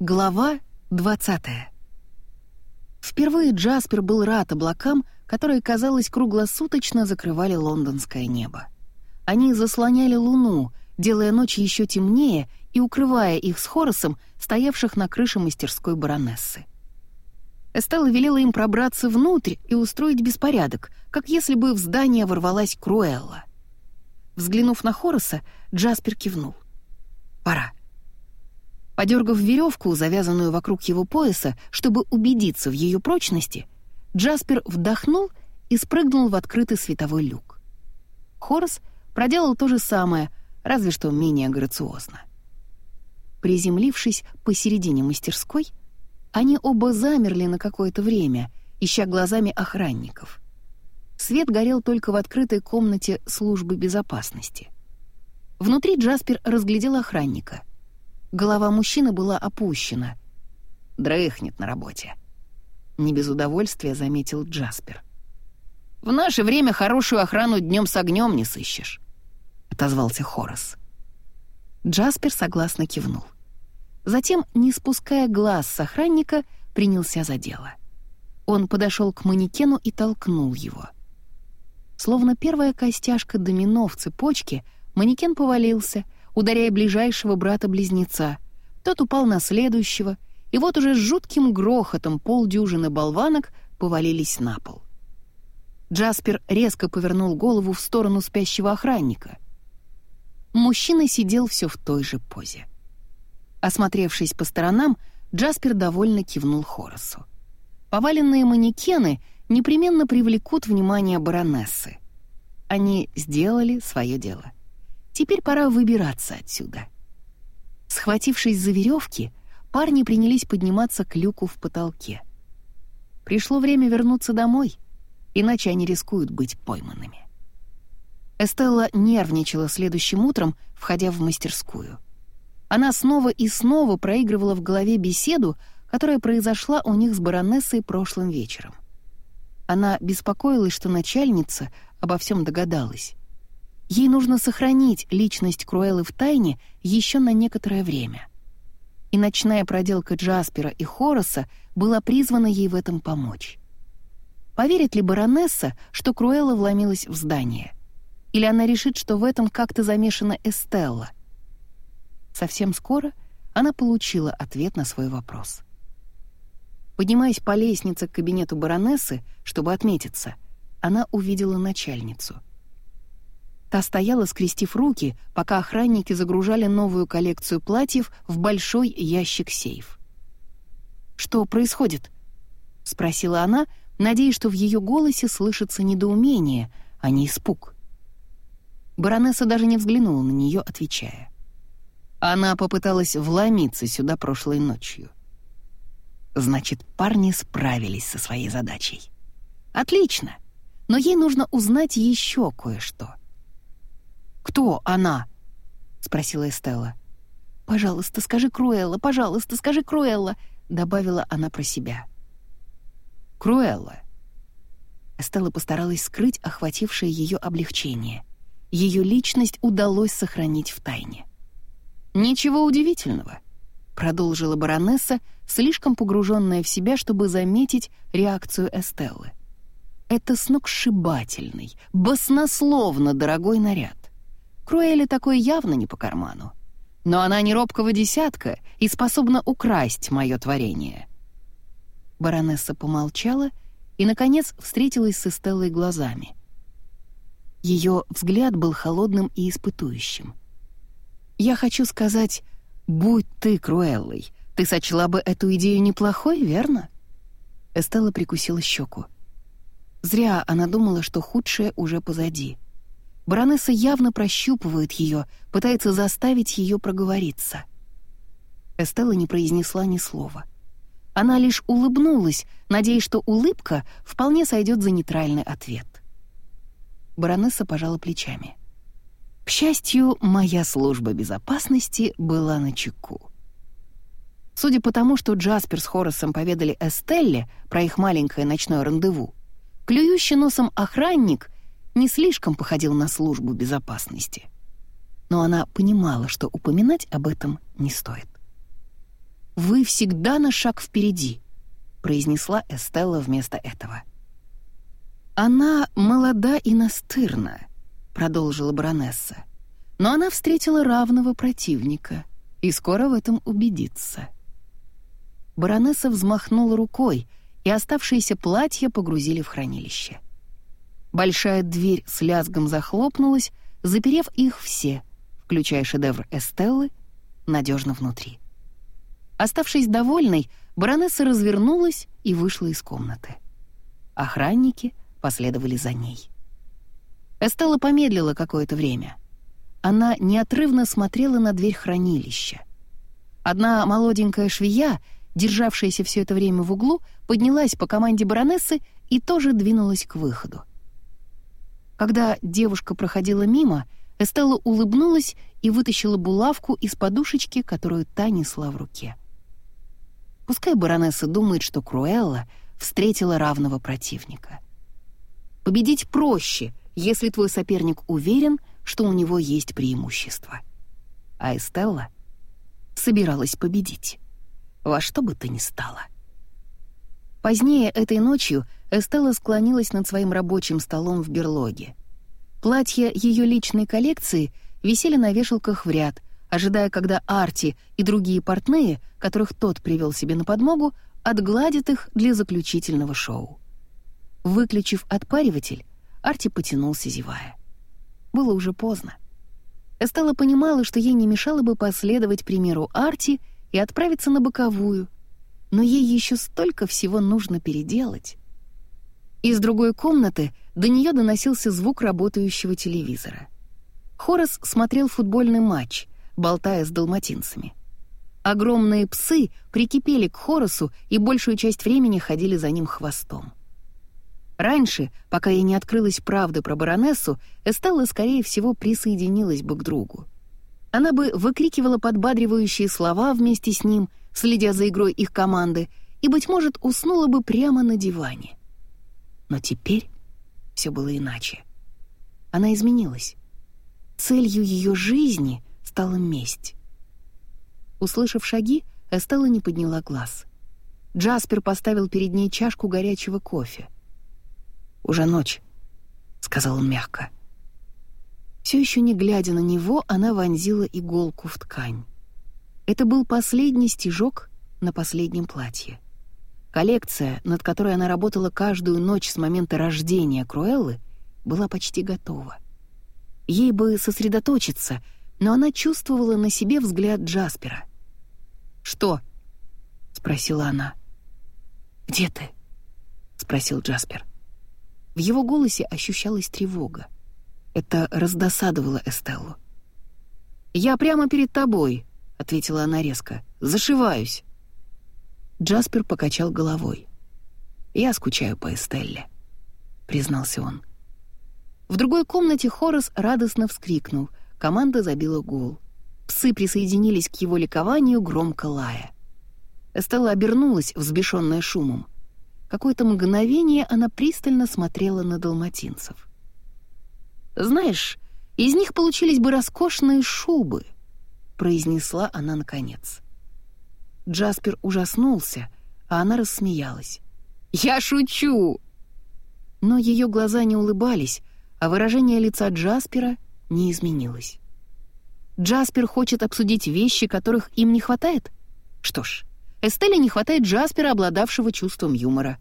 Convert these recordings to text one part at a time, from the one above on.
Глава 20 Впервые Джаспер был рад облакам, которые, казалось, круглосуточно закрывали лондонское небо. Они заслоняли луну, делая ночь еще темнее и укрывая их с Хоросом, стоявших на крыше мастерской баронессы. Эстелла велела им пробраться внутрь и устроить беспорядок, как если бы в здание ворвалась Круэлла. Взглянув на Хороса, Джаспер кивнул. «Пора». Подергав веревку, завязанную вокруг его пояса, чтобы убедиться в ее прочности, Джаспер вдохнул и спрыгнул в открытый световой люк. Хорос проделал то же самое, разве что менее грациозно. Приземлившись посередине мастерской, они оба замерли на какое-то время, ища глазами охранников. Свет горел только в открытой комнате службы безопасности. Внутри Джаспер разглядел охранника. Голова мужчины была опущена. Дрыхнет на работе. Не без удовольствия заметил Джаспер. «В наше время хорошую охрану днем с огнем не сыщешь», — отозвался Хорос. Джаспер согласно кивнул. Затем, не спуская глаз с охранника, принялся за дело. Он подошел к манекену и толкнул его. Словно первая костяшка домино в цепочке, манекен повалился — ударяя ближайшего брата-близнеца. Тот упал на следующего, и вот уже с жутким грохотом полдюжины болванок повалились на пол. Джаспер резко повернул голову в сторону спящего охранника. Мужчина сидел все в той же позе. Осмотревшись по сторонам, Джаспер довольно кивнул Хоросу. Поваленные манекены непременно привлекут внимание баронессы. Они сделали свое дело. Теперь пора выбираться отсюда. Схватившись за веревки, парни принялись подниматься к люку в потолке. Пришло время вернуться домой, иначе они рискуют быть пойманными. Эстелла нервничала следующим утром, входя в мастерскую. Она снова и снова проигрывала в голове беседу, которая произошла у них с баронессой прошлым вечером. Она беспокоилась, что начальница обо всем догадалась. Ей нужно сохранить личность Круэллы в тайне еще на некоторое время. И ночная проделка Джаспера и Хороса была призвана ей в этом помочь. Поверит ли баронесса, что Круэлла вломилась в здание? Или она решит, что в этом как-то замешана Эстелла? Совсем скоро она получила ответ на свой вопрос. Поднимаясь по лестнице к кабинету баронессы, чтобы отметиться, она увидела начальницу — Та стояла, скрестив руки, пока охранники загружали новую коллекцию платьев в большой ящик-сейф. «Что происходит?» — спросила она, надеясь, что в ее голосе слышится недоумение, а не испуг. Баронесса даже не взглянула на нее, отвечая. Она попыталась вломиться сюда прошлой ночью. Значит, парни справились со своей задачей. Отлично, но ей нужно узнать еще кое-что. «Кто она?» — спросила Эстелла. «Пожалуйста, скажи Круэлла, пожалуйста, скажи Круэлла», — добавила она про себя. «Круэлла». Эстелла постаралась скрыть охватившее ее облегчение. Ее личность удалось сохранить в тайне. «Ничего удивительного», — продолжила баронесса, слишком погруженная в себя, чтобы заметить реакцию Эстеллы. «Это сногсшибательный, баснословно дорогой наряд. Круэле такой явно не по карману. Но она не робкого десятка и способна украсть мое творение». Баронесса помолчала и, наконец, встретилась с Эстеллой глазами. Ее взгляд был холодным и испытующим. «Я хочу сказать, будь ты Круэллой, ты сочла бы эту идею неплохой, верно?» Эстелла прикусила щеку. Зря она думала, что худшее уже позади — Баронесса явно прощупывает ее, пытается заставить ее проговориться. Эстелла не произнесла ни слова. Она лишь улыбнулась, надеясь, что улыбка вполне сойдет за нейтральный ответ. Баронесса пожала плечами. К счастью, моя служба безопасности была на чеку. Судя по тому, что Джаспер с Хоросом поведали Эстелле про их маленькое ночное рандеву, клюющий носом охранник не слишком походил на службу безопасности. Но она понимала, что упоминать об этом не стоит. вы всегда на шаг впереди», — произнесла Эстелла вместо этого. «Она молода и настырна», — продолжила баронесса. «Но она встретила равного противника и скоро в этом убедится». Баронесса взмахнула рукой, и оставшиеся платья погрузили в хранилище. Большая дверь с лязгом захлопнулась, заперев их все, включая шедевр Эстеллы, надежно внутри. Оставшись довольной, баронесса развернулась и вышла из комнаты. Охранники последовали за ней. Эстелла помедлила какое-то время. Она неотрывно смотрела на дверь хранилища. Одна молоденькая швея, державшаяся все это время в углу, поднялась по команде баронессы и тоже двинулась к выходу. Когда девушка проходила мимо, Эстелла улыбнулась и вытащила булавку из подушечки, которую та несла в руке. Пускай баронесса думает, что Круэлла встретила равного противника. Победить проще, если твой соперник уверен, что у него есть преимущество. А Эстелла собиралась победить. Во что бы то ни стало. Позднее этой ночью Эстелла склонилась над своим рабочим столом в берлоге. Платья ее личной коллекции висели на вешалках в ряд, ожидая, когда Арти и другие портные, которых тот привел себе на подмогу, отгладят их для заключительного шоу. Выключив отпариватель, Арти потянулся, зевая. Было уже поздно. Эстелла понимала, что ей не мешало бы последовать примеру Арти и отправиться на боковую, но ей еще столько всего нужно переделать. Из другой комнаты до нее доносился звук работающего телевизора. Хорас смотрел футбольный матч — болтая с далматинцами. Огромные псы прикипели к Хоросу и большую часть времени ходили за ним хвостом. Раньше, пока ей не открылась правда про баронессу, Эстелла, скорее всего, присоединилась бы к другу. Она бы выкрикивала подбадривающие слова вместе с ним, следя за игрой их команды, и, быть может, уснула бы прямо на диване. Но теперь все было иначе. Она изменилась. Целью ее жизни стала месть. Услышав шаги, Эстелла не подняла глаз. Джаспер поставил перед ней чашку горячего кофе. «Уже ночь», — сказал он мягко. Все еще не глядя на него, она вонзила иголку в ткань. Это был последний стежок на последнем платье. Коллекция, над которой она работала каждую ночь с момента рождения Круэллы, была почти готова. Ей бы сосредоточиться — но она чувствовала на себе взгляд Джаспера. «Что?» — спросила она. «Где ты?» — спросил Джаспер. В его голосе ощущалась тревога. Это раздосадовало Эстеллу. «Я прямо перед тобой», — ответила она резко. «Зашиваюсь». Джаспер покачал головой. «Я скучаю по Эстелле», — признался он. В другой комнате Хорас радостно вскрикнул, Команда забила гул. Псы присоединились к его ликованию, громко лая. Эстелла обернулась, взбешенная шумом. Какое-то мгновение она пристально смотрела на далматинцев. «Знаешь, из них получились бы роскошные шубы», — произнесла она наконец. Джаспер ужаснулся, а она рассмеялась. «Я шучу!» Но ее глаза не улыбались, а выражение лица Джаспера не изменилось. Джаспер хочет обсудить вещи, которых им не хватает? Что ж, Эстелле не хватает Джаспера, обладавшего чувством юмора.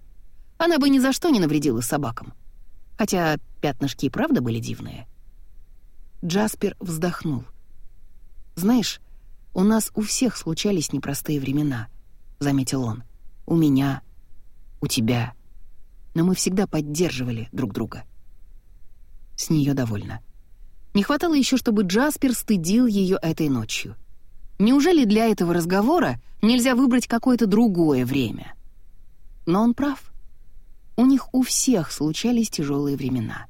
Она бы ни за что не навредила собакам. Хотя пятнышки и правда были дивные. Джаспер вздохнул. «Знаешь, у нас у всех случались непростые времена», — заметил он. «У меня, у тебя. Но мы всегда поддерживали друг друга». С нее довольна. Не хватало еще, чтобы Джаспер стыдил ее этой ночью. Неужели для этого разговора нельзя выбрать какое-то другое время? Но он прав. У них у всех случались тяжелые времена.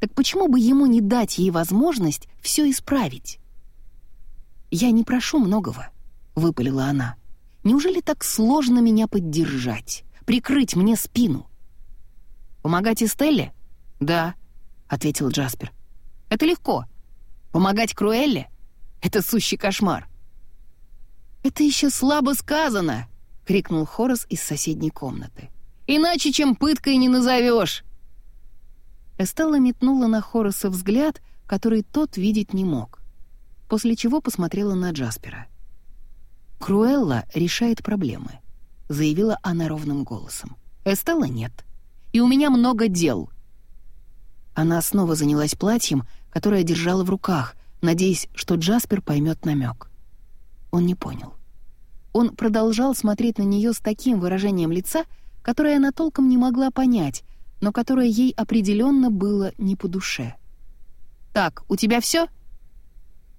Так почему бы ему не дать ей возможность все исправить? «Я не прошу многого», — выпалила она. «Неужели так сложно меня поддержать, прикрыть мне спину?» «Помогать Эстелле?» «Да», — ответил Джаспер. Это легко. Помогать Круэлле — это сущий кошмар. «Это еще слабо сказано!» — крикнул Хорас из соседней комнаты. «Иначе, чем пыткой не назовешь!» Эстелла метнула на Хораса взгляд, который тот видеть не мог, после чего посмотрела на Джаспера. «Круэлла решает проблемы», — заявила она ровным голосом. «Эстелла нет. И у меня много дел». Она снова занялась платьем, которое держала в руках, надеясь, что Джаспер поймет намек. Он не понял. Он продолжал смотреть на нее с таким выражением лица, которое она толком не могла понять, но которое ей определенно было не по душе. «Так, у тебя все?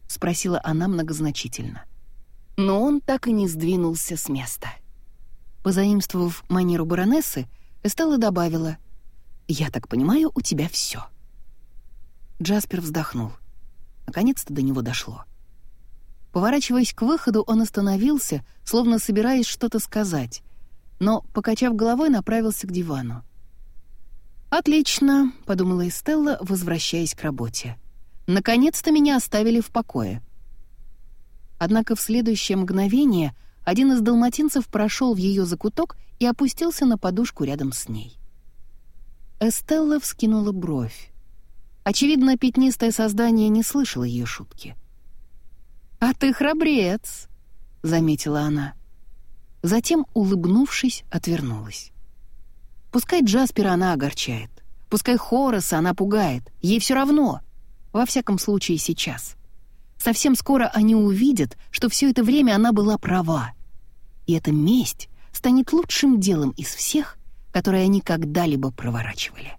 Спросила она многозначительно. Но он так и не сдвинулся с места. Позаимствовав манеру баронессы, Эстелла добавила, «Я так понимаю, у тебя все. Джаспер вздохнул. Наконец-то до него дошло. Поворачиваясь к выходу, он остановился, словно собираясь что-то сказать, но, покачав головой, направился к дивану. «Отлично», — подумала Эстелла, возвращаясь к работе. «Наконец-то меня оставили в покое». Однако в следующее мгновение один из далматинцев прошел в ее закуток и опустился на подушку рядом с ней. Эстелла вскинула бровь. Очевидно, пятнистое создание не слышало ее шутки. «А ты храбрец», — заметила она. Затем, улыбнувшись, отвернулась. Пускай Джаспера она огорчает, пускай Хораса она пугает, ей все равно, во всяком случае сейчас. Совсем скоро они увидят, что все это время она была права. И эта месть станет лучшим делом из всех, которые они когда-либо проворачивали.